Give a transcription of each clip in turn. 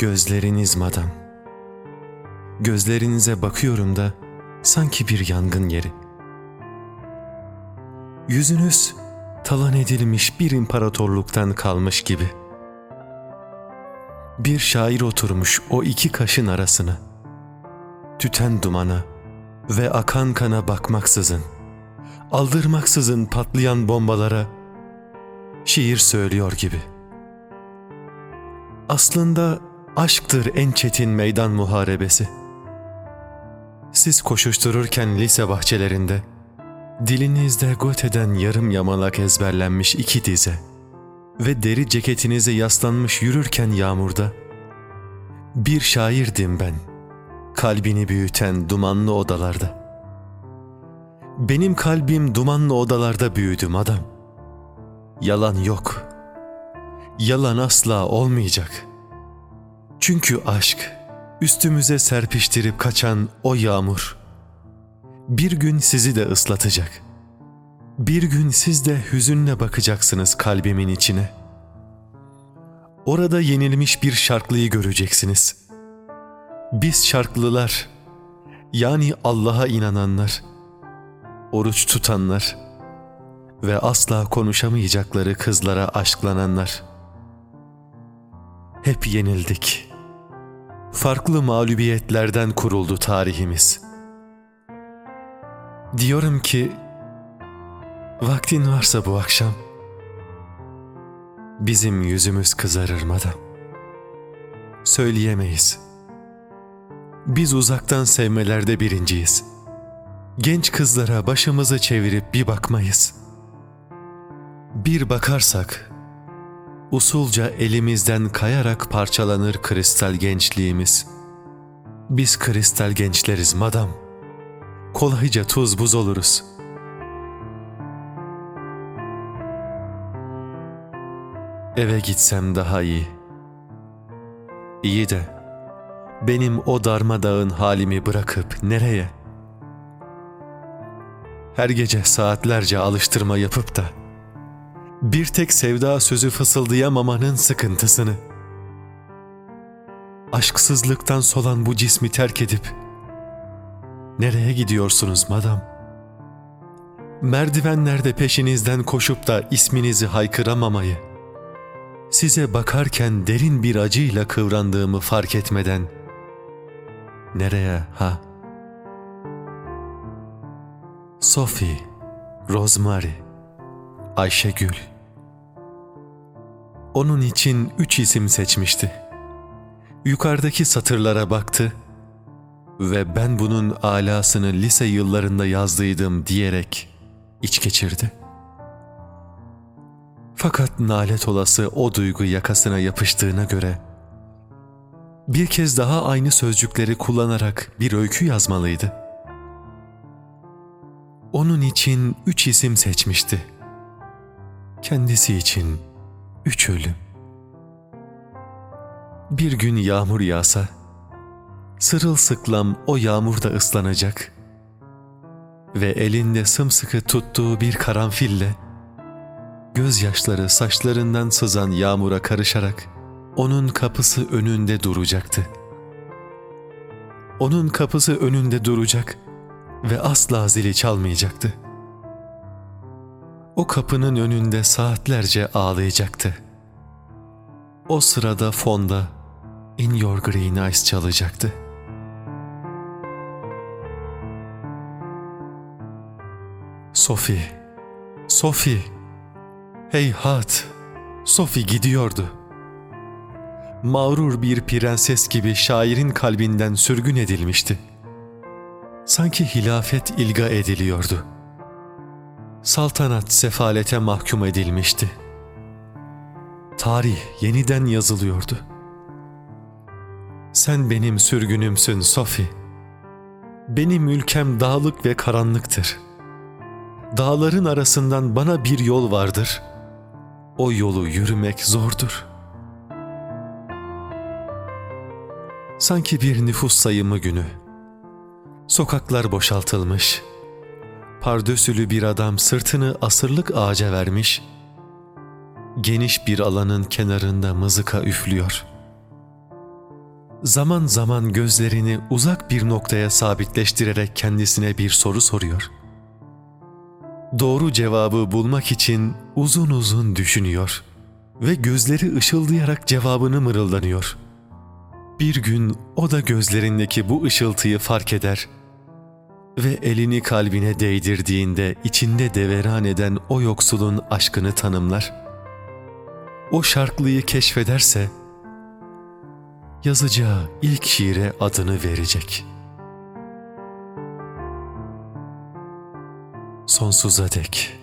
Gözleriniz madam. Gözlerinize bakıyorum da sanki bir yangın yeri. Yüzünüz talan edilmiş bir imparatorluktan kalmış gibi. Bir şair oturmuş o iki kaşın arasına. Tüten dumana ve akan kana bakmaksızın, aldırmaksızın patlayan bombalara şiir söylüyor gibi. Aslında aşktır en çetin meydan muharebesi. Siz koşuştururken lise bahçelerinde, dilinizde Goethe'den yarım yamalak ezberlenmiş iki dize ve deri ceketinize yaslanmış yürürken yağmurda, bir şairdim ben, kalbini büyüten dumanlı odalarda. Benim kalbim dumanlı odalarda büyüdüm adam. Yalan yok. Yalan asla olmayacak.'' Çünkü aşk üstümüze serpiştirip kaçan o yağmur bir gün sizi de ıslatacak. Bir gün siz de hüzünle bakacaksınız kalbimin içine. Orada yenilmiş bir şarklıyı göreceksiniz. Biz şarklılar, yani Allah'a inananlar, oruç tutanlar ve asla konuşamayacakları kızlara aşklananlar. Hep yenildik.'' Farklı mağlubiyetlerden kuruldu tarihimiz. Diyorum ki, vaktin varsa bu akşam, bizim yüzümüz kızarır madam. Söyleyemeyiz. Biz uzaktan sevmelerde birinciyiz. Genç kızlara başımızı çevirip bir bakmayız. Bir bakarsak, usulca elimizden kayarak parçalanır kristal gençliğimiz. Biz kristal gençleriz madam. Kolayca tuz buz oluruz. Eve gitsem daha iyi. İyi de benim o darmadağın halimi bırakıp nereye? Her gece saatlerce alıştırma yapıp da bir tek sevda sözü fısıldayamamanın sıkıntısını. Aşksızlıktan solan bu cismi terk edip nereye gidiyorsunuz madam? Merdivenlerde peşinizden koşup da isminizi haykıramamayı, size bakarken derin bir acıyla kıvrandığımı fark etmeden nereye ha? Sophie, Rosemary, Ayşegül. Onun için üç isim seçmişti. Yukarıdaki satırlara baktı ve ben bunun alasını lise yıllarında yazdıydım diyerek iç geçirdi. Fakat nalet olası o duygu yakasına yapıştığına göre bir kez daha aynı sözcükleri kullanarak bir öykü yazmalıydı. Onun için üç isim seçmişti. Kendisi için üç ölüm. Bir gün yağmur yağsa, sırılsıklam o yağmurda ıslanacak ve elinde sımsıkı tuttuğu bir karanfille, gözyaşları saçlarından sızan yağmura karışarak onun kapısı önünde duracaktı. Onun kapısı önünde duracak ve asla zili çalmayacaktı.'' O kapının önünde saatlerce ağlayacaktı. O sırada fonda In Your Green Eyes çalacaktı. Sophie, Sophie, hey hat, Sophie gidiyordu. Mağrur bir prenses gibi şairin kalbinden sürgün edilmişti. Sanki hilafet ilga ediliyordu.'' Saltanat sefalete mahkum edilmişti. Tarih yeniden yazılıyordu. Sen benim sürgünümsün Sophie. Benim ülkem dağlık ve karanlıktır. Dağların arasından bana bir yol vardır. O yolu yürümek zordur. Sanki bir nüfus sayımı günü. Sokaklar boşaltılmış.'' Pardösülü bir adam sırtını asırlık ağaca vermiş, geniş bir alanın kenarında mızıka üflüyor. zaman zaman gözlerini uzak bir noktaya sabitleştirerek kendisine bir soru soruyor. Doğru cevabı bulmak için uzun uzun düşünüyor ve gözleri ışıldayarak cevabını mırıldanıyor. Bir gün o da gözlerindeki bu ışıltıyı fark eder ve elini kalbine değdirdiğinde içinde deveran eden o yoksulun aşkını tanımlar. O şarklıyı keşfederse yazacağı ilk şiire adını verecek. Sonsuza dek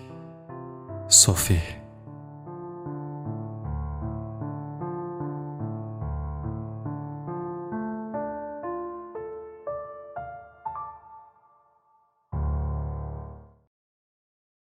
Sophie